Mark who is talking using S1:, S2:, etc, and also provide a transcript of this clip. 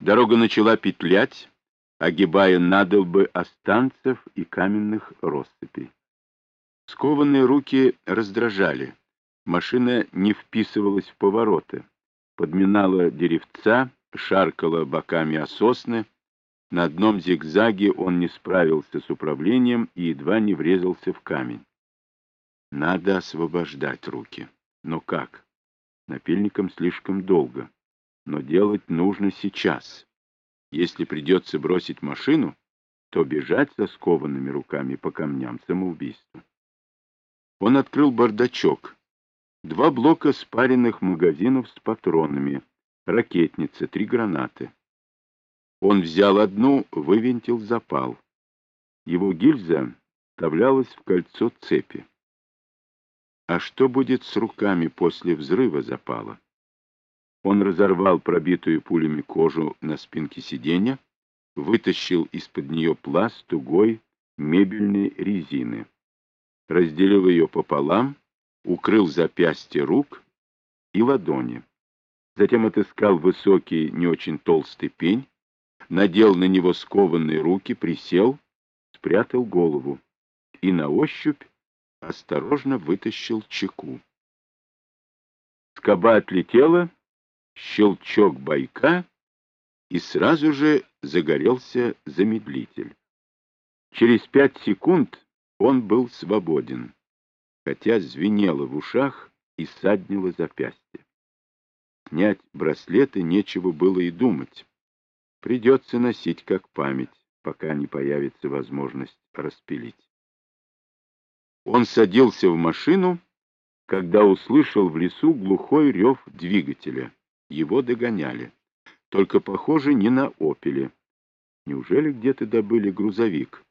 S1: Дорога начала петлять, огибая надолбы останцев и каменных россыпей. Скованные руки раздражали. Машина не вписывалась в повороты, подминала деревца, шаркала боками о сосны. На одном зигзаге он не справился с управлением и едва не врезался в камень. Надо освобождать руки. Но как? Напильником слишком долго но делать нужно сейчас. Если придется бросить машину, то бежать со скованными руками по камням самоубийство. Он открыл бардачок. Два блока спаренных магазинов с патронами, ракетница, три гранаты. Он взял одну, вывинтил запал. Его гильза вставлялась в кольцо цепи. А что будет с руками после взрыва запала? Он разорвал пробитую пулями кожу на спинке сиденья, вытащил из-под нее пласт тугой мебельной резины, разделил ее пополам, укрыл запястья рук и ладони. Затем отыскал высокий, не очень толстый пень, надел на него скованные руки, присел, спрятал голову и на ощупь осторожно вытащил чеку. Скоба отлетела, щелчок байка, и сразу же загорелся замедлитель. Через пять секунд он был свободен, хотя звенело в ушах и саднило запястье. Снять браслеты нечего было и думать. Придется носить как память, пока не появится возможность распилить. Он садился в машину, когда услышал в лесу глухой рев двигателя. Его догоняли. Только, похоже, не на «Опеле». Неужели где-то добыли грузовик?